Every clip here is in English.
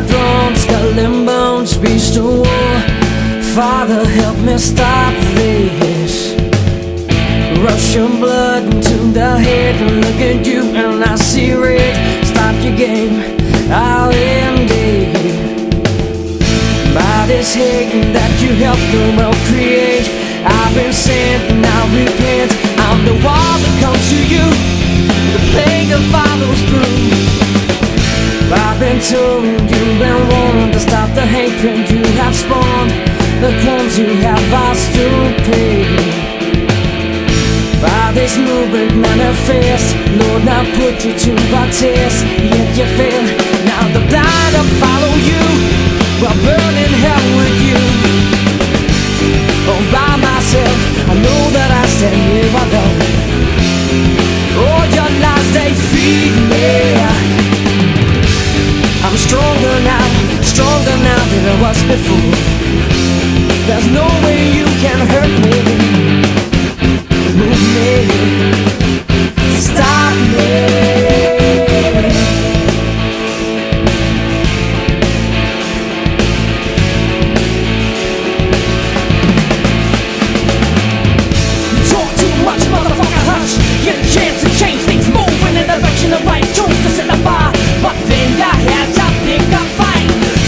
drawn, skull and bones, beast of war. Father, help me stop this. Russian blood into the head, look at you, and I see red. Stop your game, I'll end it. By this hate that you helped the world create, I've been sent and I repent. Stop the hatred you have spawned, the crimes you have asked to pay. By this movement manifest, Lord, now put you to the test, yet you fail. Now the blind will stronger now than I was before. There's no way you can hurt me,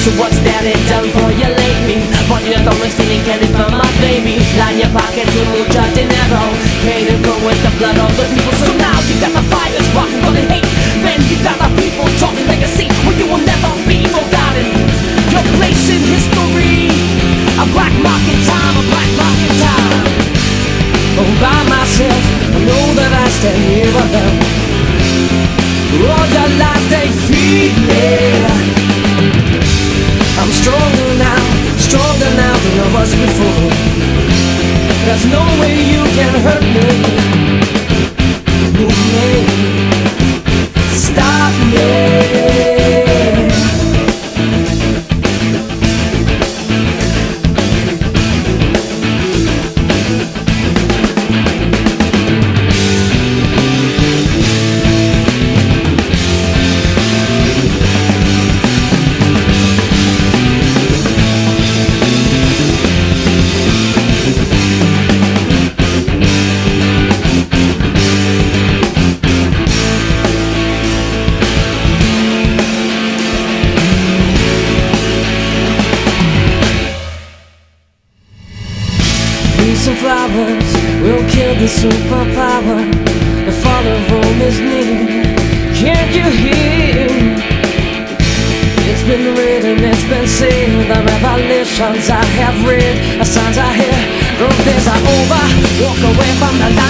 So what's that it done for you lately? Money that always stealing candy from my baby. Line your pockets to mucha dinero. Paid and go with the blood of the people. So now you got the fires rocking for the hate. Then you got the people talking legacy where you will never be forgotten. Your place in history. A black market time, a black market time all by myself. I know that I stand here alone. All your lies they feed me. Flowers will kill the superpower. The fall of Rome is near. Can't you hear? It's been written, it's been said. The revelations I have read, the signs I hear. Those days are over. Walk away from the line.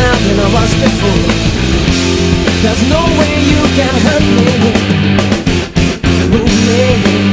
now than I was before. There's no way you can hurt me. Move me.